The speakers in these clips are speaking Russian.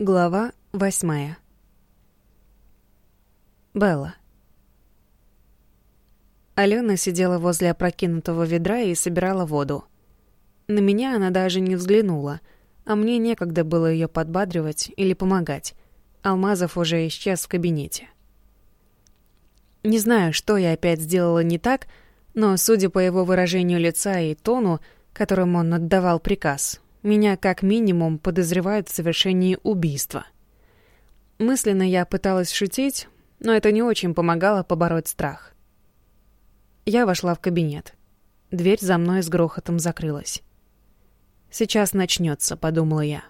Глава восьмая. Белла. Алена сидела возле опрокинутого ведра и собирала воду. На меня она даже не взглянула, а мне некогда было ее подбадривать или помогать. Алмазов уже исчез в кабинете. Не знаю, что я опять сделала не так, но, судя по его выражению лица и тону, которым он отдавал приказ, меня как минимум подозревают в совершении убийства. Мысленно я пыталась шутить, но это не очень помогало побороть страх. Я вошла в кабинет. Дверь за мной с грохотом закрылась. «Сейчас начнется», — подумала я.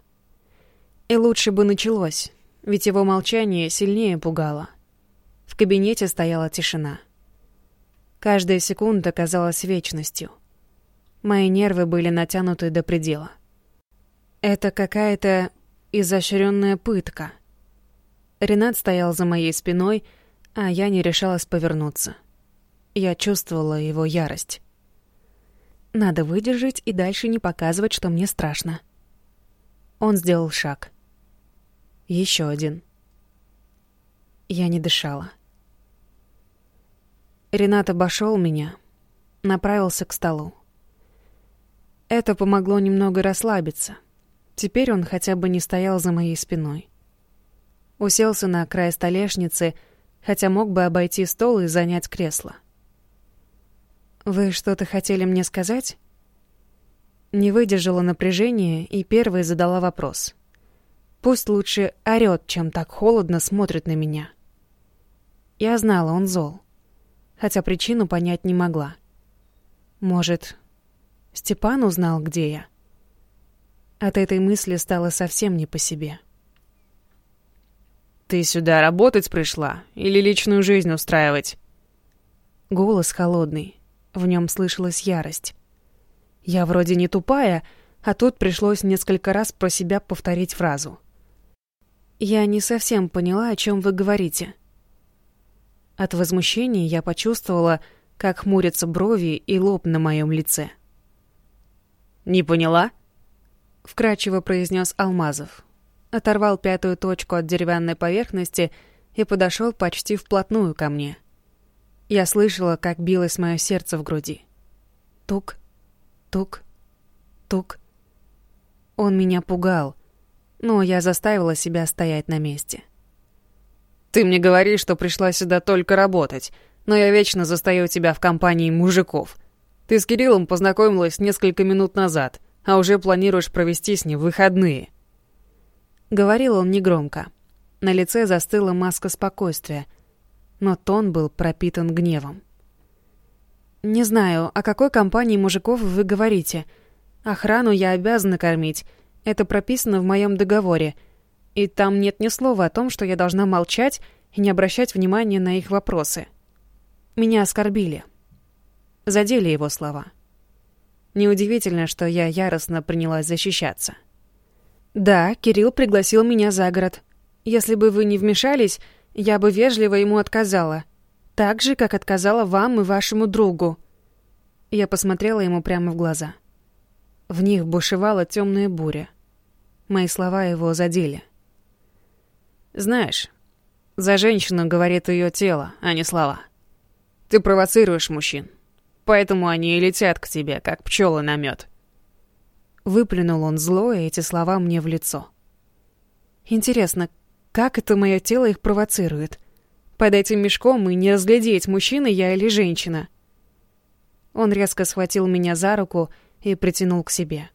И лучше бы началось, ведь его молчание сильнее пугало. В кабинете стояла тишина. Каждая секунда казалась вечностью. Мои нервы были натянуты до предела. Это какая-то изощренная пытка. Ренат стоял за моей спиной, а я не решалась повернуться. Я чувствовала его ярость. Надо выдержать и дальше не показывать, что мне страшно. Он сделал шаг. Еще один. Я не дышала. Ренат обошел меня, направился к столу. Это помогло немного расслабиться — Теперь он хотя бы не стоял за моей спиной. Уселся на край столешницы, хотя мог бы обойти стол и занять кресло. «Вы что-то хотели мне сказать?» Не выдержала напряжения и первой задала вопрос. Пусть лучше орёт, чем так холодно смотрит на меня. Я знала, он зол. Хотя причину понять не могла. Может, Степан узнал, где я? От этой мысли стало совсем не по себе. «Ты сюда работать пришла или личную жизнь устраивать?» Голос холодный, в нем слышалась ярость. Я вроде не тупая, а тут пришлось несколько раз про себя повторить фразу. «Я не совсем поняла, о чем вы говорите». От возмущения я почувствовала, как хмурятся брови и лоб на моем лице. «Не поняла?» Вкрадчиво произнес Алмазов. Оторвал пятую точку от деревянной поверхности и подошел почти вплотную ко мне. Я слышала, как билось мое сердце в груди. Тук, тук, тук. Он меня пугал, но я заставила себя стоять на месте. «Ты мне говоришь, что пришла сюда только работать, но я вечно застаю тебя в компании мужиков. Ты с Кириллом познакомилась несколько минут назад а уже планируешь провести с ним выходные». Говорил он негромко. На лице застыла маска спокойствия, но тон был пропитан гневом. «Не знаю, о какой компании мужиков вы говорите. Охрану я обязана кормить. Это прописано в моем договоре. И там нет ни слова о том, что я должна молчать и не обращать внимания на их вопросы. Меня оскорбили. Задели его слова». Неудивительно, что я яростно принялась защищаться. «Да, Кирилл пригласил меня за город. Если бы вы не вмешались, я бы вежливо ему отказала. Так же, как отказала вам и вашему другу». Я посмотрела ему прямо в глаза. В них бушевала темная буря. Мои слова его задели. «Знаешь, за женщину говорит ее тело, а не слова. Ты провоцируешь мужчин. Поэтому они и летят к тебе, как пчелы на мед. Выплюнул он зло, и эти слова мне в лицо. Интересно, как это мое тело их провоцирует? Под этим мешком и не разглядеть, мужчина я или женщина. Он резко схватил меня за руку и притянул к себе.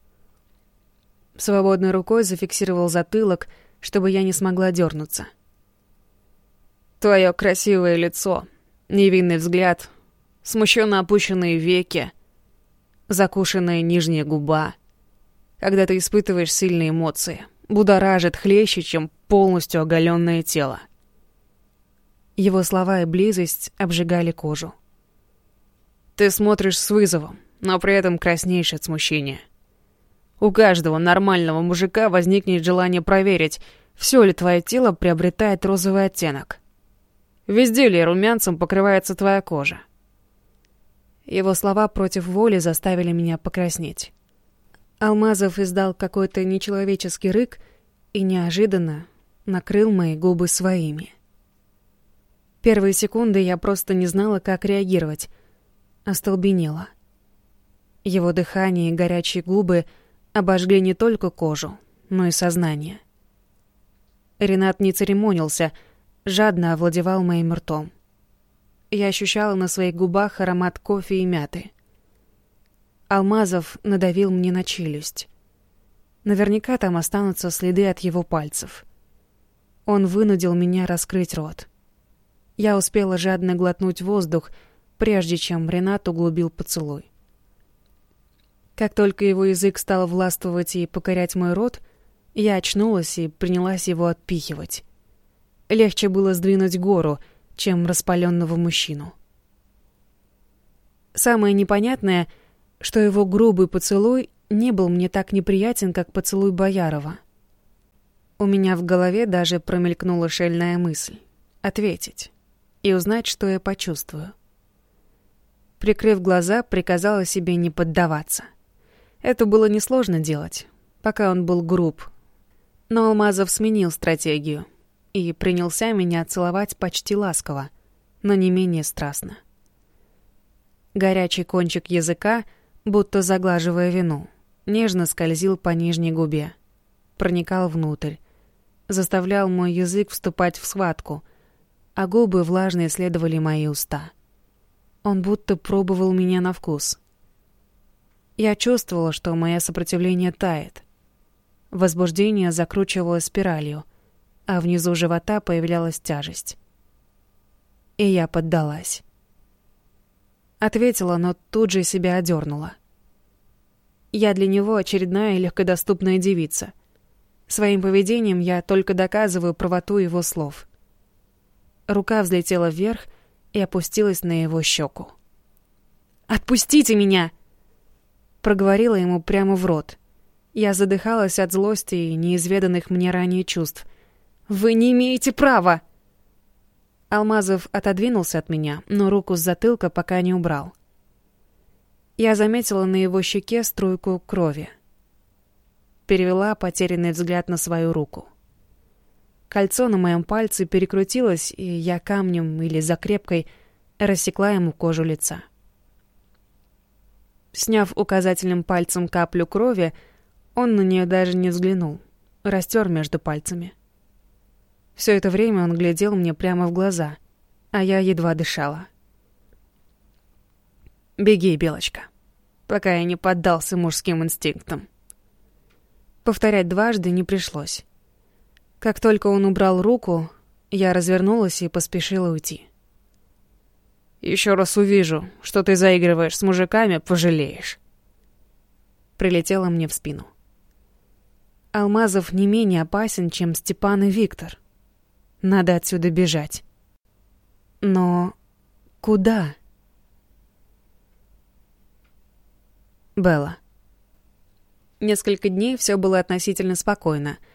Свободной рукой зафиксировал затылок, чтобы я не смогла дернуться. Твое красивое лицо, невинный взгляд, смущенно опущенные веки, закушенная нижняя губа. Когда ты испытываешь сильные эмоции, будоражит хлеще, чем полностью оголенное тело. Его слова и близость обжигали кожу. Ты смотришь с вызовом, но при этом краснеешь от смущения. У каждого нормального мужика возникнет желание проверить, все ли твое тело приобретает розовый оттенок. Везде ли румянцем покрывается твоя кожа. Его слова против воли заставили меня покраснеть. Алмазов издал какой-то нечеловеческий рык и неожиданно накрыл мои губы своими. Первые секунды я просто не знала, как реагировать. Остолбенела. Его дыхание и горячие губы обожгли не только кожу, но и сознание. Ренат не церемонился, жадно овладевал моим ртом. Я ощущала на своих губах аромат кофе и мяты. Алмазов надавил мне на челюсть. Наверняка там останутся следы от его пальцев. Он вынудил меня раскрыть рот. Я успела жадно глотнуть воздух, прежде чем Ренат углубил поцелуй. Как только его язык стал властвовать и покорять мой рот, я очнулась и принялась его отпихивать. Легче было сдвинуть гору, чем распаленного мужчину. Самое непонятное, что его грубый поцелуй не был мне так неприятен, как поцелуй Боярова. У меня в голове даже промелькнула шельная мысль — ответить и узнать, что я почувствую. Прикрыв глаза, приказала себе не поддаваться. Это было несложно делать, пока он был груб. Но Алмазов сменил стратегию и принялся меня целовать почти ласково, но не менее страстно. Горячий кончик языка, будто заглаживая вину, нежно скользил по нижней губе, проникал внутрь, заставлял мой язык вступать в схватку — а губы влажно исследовали мои уста. Он будто пробовал меня на вкус. Я чувствовала, что мое сопротивление тает. Возбуждение закручивалось спиралью, а внизу живота появлялась тяжесть. И я поддалась. Ответила, но тут же себя одернула. Я для него очередная легкодоступная девица. Своим поведением я только доказываю правоту его слов — Рука взлетела вверх и опустилась на его щеку. «Отпустите меня!» Проговорила ему прямо в рот. Я задыхалась от злости и неизведанных мне ранее чувств. «Вы не имеете права!» Алмазов отодвинулся от меня, но руку с затылка пока не убрал. Я заметила на его щеке струйку крови. Перевела потерянный взгляд на свою руку. Кольцо на моем пальце перекрутилось, и я камнем или закрепкой рассекла ему кожу лица. Сняв указательным пальцем каплю крови, он на нее даже не взглянул, растер между пальцами. Все это время он глядел мне прямо в глаза, а я едва дышала. «Беги, Белочка, пока я не поддался мужским инстинктам». Повторять дважды не пришлось. Как только он убрал руку, я развернулась и поспешила уйти. Еще раз увижу, что ты заигрываешь с мужиками, пожалеешь. Прилетело мне в спину. Алмазов не менее опасен, чем Степан и Виктор. Надо отсюда бежать. Но куда? Белла. Несколько дней все было относительно спокойно —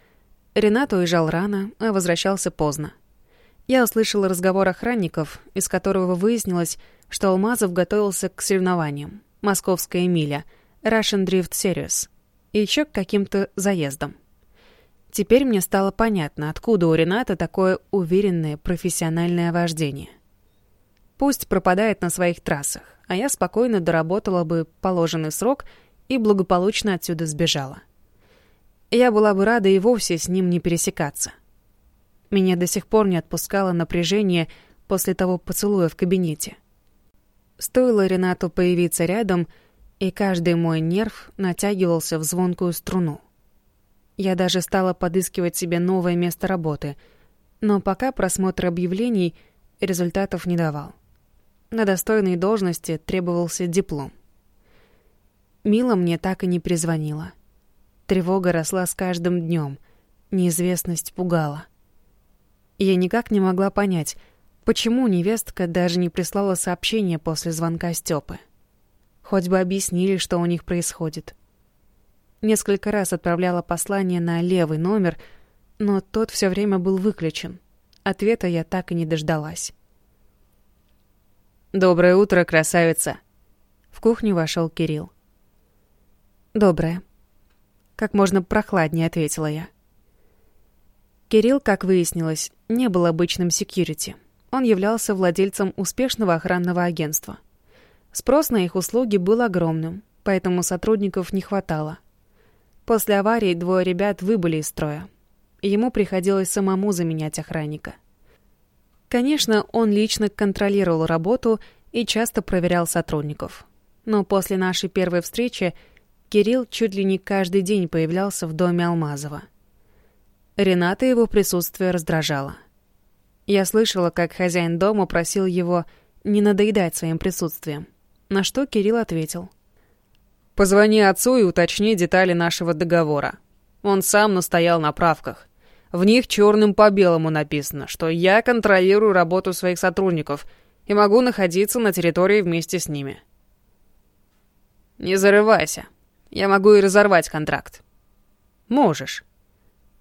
Ренат уезжал рано, а возвращался поздно. Я услышала разговор охранников, из которого выяснилось, что Алмазов готовился к соревнованиям. Московская миля, Russian Drift Series. И еще к каким-то заездам. Теперь мне стало понятно, откуда у Рената такое уверенное профессиональное вождение. Пусть пропадает на своих трассах, а я спокойно доработала бы положенный срок и благополучно отсюда сбежала. Я была бы рада и вовсе с ним не пересекаться. Меня до сих пор не отпускало напряжение после того поцелуя в кабинете. Стоило Ренату появиться рядом, и каждый мой нерв натягивался в звонкую струну. Я даже стала подыскивать себе новое место работы, но пока просмотр объявлений результатов не давал. На достойной должности требовался диплом. Мила мне так и не призвонила. Тревога росла с каждым днем. Неизвестность пугала. Я никак не могла понять, почему невестка даже не прислала сообщение после звонка Стёпы. Хоть бы объяснили, что у них происходит. Несколько раз отправляла послание на левый номер, но тот все время был выключен. Ответа я так и не дождалась. «Доброе утро, красавица!» В кухню вошел Кирилл. «Доброе», как можно прохладнее ответила я. Кирилл, как выяснилось, не был обычным секьюрити. Он являлся владельцем успешного охранного агентства. Спрос на их услуги был огромным, поэтому сотрудников не хватало. После аварии двое ребят выбыли из строя. Ему приходилось самому заменять охранника. Конечно, он лично контролировал работу и часто проверял сотрудников. Но после нашей первой встречи Кирилл чуть ли не каждый день появлялся в доме Алмазова. Рената его присутствие раздражало. Я слышала, как хозяин дома просил его не надоедать своим присутствием, на что Кирилл ответил. «Позвони отцу и уточни детали нашего договора. Он сам настоял на правках. В них черным по белому написано, что я контролирую работу своих сотрудников и могу находиться на территории вместе с ними». «Не зарывайся. Я могу и разорвать контракт». «Можешь.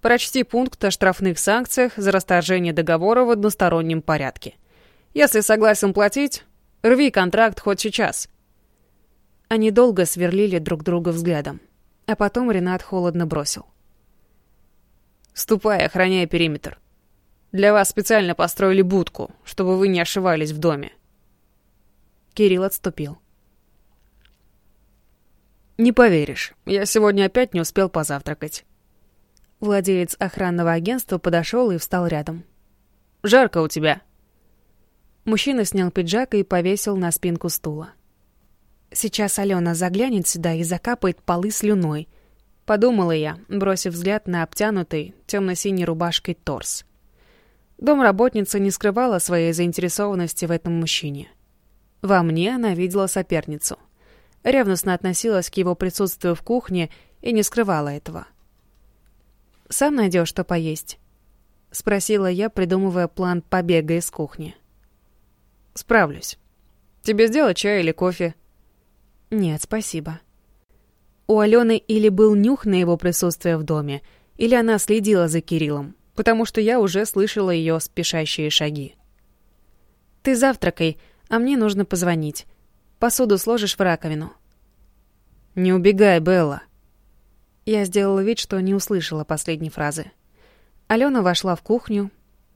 Прочти пункт о штрафных санкциях за расторжение договора в одностороннем порядке. Если согласен платить, рви контракт хоть сейчас». Они долго сверлили друг друга взглядом, а потом Ренат холодно бросил. «Ступай, охраняй периметр. Для вас специально построили будку, чтобы вы не ошивались в доме». Кирилл отступил. «Не поверишь, я сегодня опять не успел позавтракать. Владелец охранного агентства подошел и встал рядом. «Жарко у тебя». Мужчина снял пиджак и повесил на спинку стула. «Сейчас Алена заглянет сюда и закапает полы слюной», — подумала я, бросив взгляд на обтянутый темно-синей рубашкой торс. Домработница не скрывала своей заинтересованности в этом мужчине. Во мне она видела соперницу. Ревностно относилась к его присутствию в кухне и не скрывала этого. — сам найдешь что поесть?» — спросила я, придумывая план побега из кухни. «Справлюсь. Тебе сделать чай или кофе?» «Нет, спасибо». У Алены или был нюх на его присутствие в доме, или она следила за Кириллом, потому что я уже слышала ее спешащие шаги. «Ты завтракай, а мне нужно позвонить. Посуду сложишь в раковину». «Не убегай, Белла. Я сделала вид, что не услышала последней фразы. Алена вошла в кухню,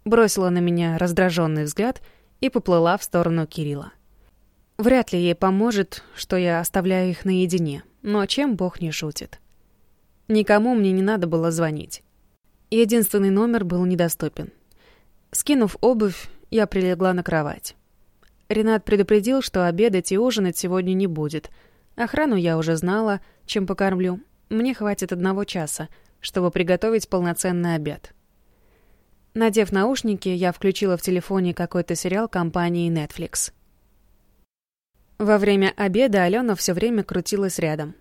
бросила на меня раздраженный взгляд и поплыла в сторону Кирилла. Вряд ли ей поможет, что я оставляю их наедине, но чем Бог не шутит. Никому мне не надо было звонить. Единственный номер был недоступен. Скинув обувь, я прилегла на кровать. Ренат предупредил, что обедать и ужинать сегодня не будет. Охрану я уже знала, чем покормлю, мне хватит одного часа, чтобы приготовить полноценный обед. Надев наушники, я включила в телефоне какой-то сериал компании Netflix. Во время обеда Алена все время крутилась рядом.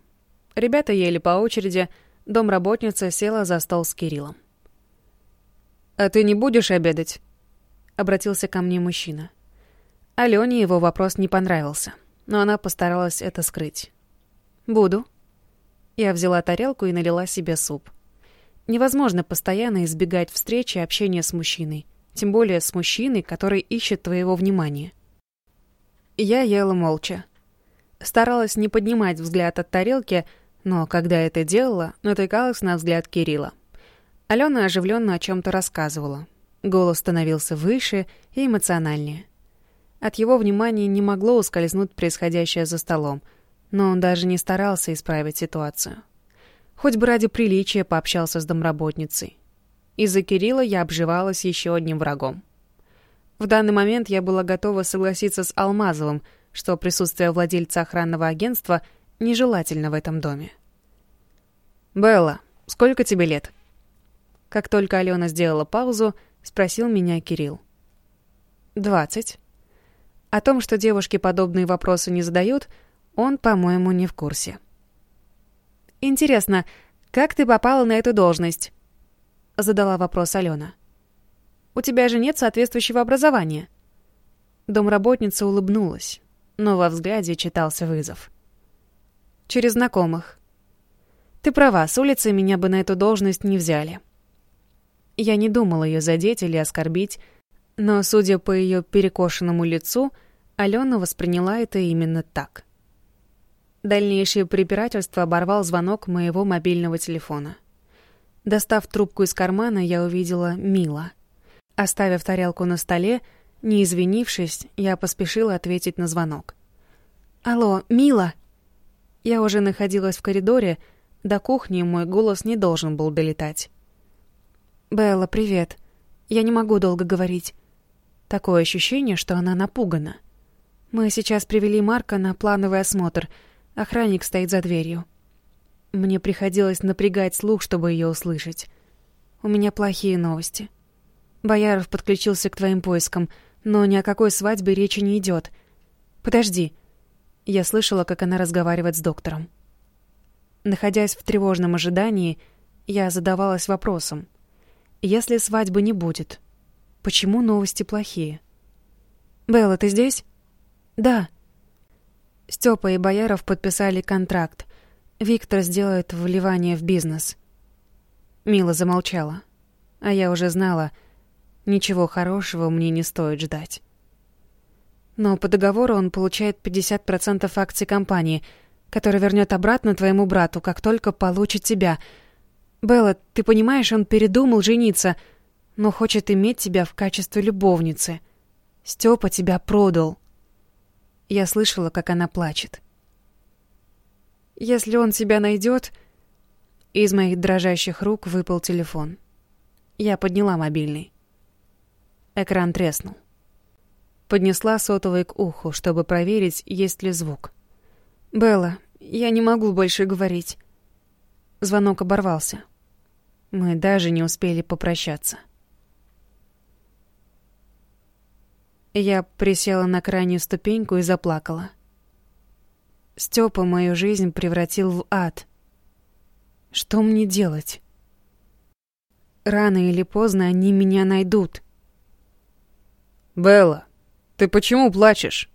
Ребята ели по очереди, домработница села за стол с Кириллом. «А ты не будешь обедать?» — обратился ко мне мужчина. Алене его вопрос не понравился, но она постаралась это скрыть. «Буду», я взяла тарелку и налила себе суп. Невозможно постоянно избегать встречи и общения с мужчиной, тем более с мужчиной, который ищет твоего внимания. Я ела молча. Старалась не поднимать взгляд от тарелки, но когда это делала, натыкалась на взгляд Кирилла. Алена оживленно о чем-то рассказывала. Голос становился выше и эмоциональнее. От его внимания не могло ускользнуть происходящее за столом — но он даже не старался исправить ситуацию. Хоть бы ради приличия пообщался с домработницей. Из-за Кирилла я обживалась еще одним врагом. В данный момент я была готова согласиться с Алмазовым, что присутствие владельца охранного агентства нежелательно в этом доме. «Белла, сколько тебе лет?» Как только Алена сделала паузу, спросил меня Кирилл. «Двадцать». О том, что девушки подобные вопросы не задают, он, по-моему, не в курсе. «Интересно, как ты попала на эту должность?» Задала вопрос Алена. «У тебя же нет соответствующего образования». Домработница улыбнулась, но во взгляде читался вызов. «Через знакомых. Ты права, с улицы меня бы на эту должность не взяли». Я не думала ее задеть или оскорбить, но, судя по ее перекошенному лицу, Алена восприняла это именно так — Дальнейшее препирательство оборвал звонок моего мобильного телефона. Достав трубку из кармана, я увидела Мила. Оставив тарелку на столе, не извинившись, я поспешила ответить на звонок. «Алло, Мила!» Я уже находилась в коридоре, до кухни мой голос не должен был долетать. «Белла, привет. Я не могу долго говорить. Такое ощущение, что она напугана. Мы сейчас привели Марка на плановый осмотр. Охранник стоит за дверью. Мне приходилось напрягать слух, чтобы ее услышать. У меня плохие новости. Бояров подключился к твоим поискам, но ни о какой свадьбе речи не идет. Подожди. Я слышала, как она разговаривает с доктором. Находясь в тревожном ожидании, я задавалась вопросом. Если свадьбы не будет, почему новости плохие? «Белла, ты здесь?» «Да». Степа и Бояров подписали контракт. Виктор сделает вливание в бизнес. Мила замолчала. А я уже знала, ничего хорошего мне не стоит ждать. Но по договору он получает 50% акций компании, который вернет обратно твоему брату, как только получит тебя — «Белла, ты понимаешь, он передумал жениться, но хочет иметь тебя в качестве любовницы. Степа тебя продал». Я слышала, как она плачет. «Если он тебя найдет...» Из моих дрожащих рук выпал телефон. Я подняла мобильный. Экран треснул. Поднесла сотовый к уху, чтобы проверить, есть ли звук. «Белла, я не могу больше говорить». Звонок оборвался. Мы даже не успели попрощаться. Я присела на крайнюю ступеньку и заплакала. Степа мою жизнь превратил в ад. Что мне делать? Рано или поздно они меня найдут. «Белла, ты почему плачешь?»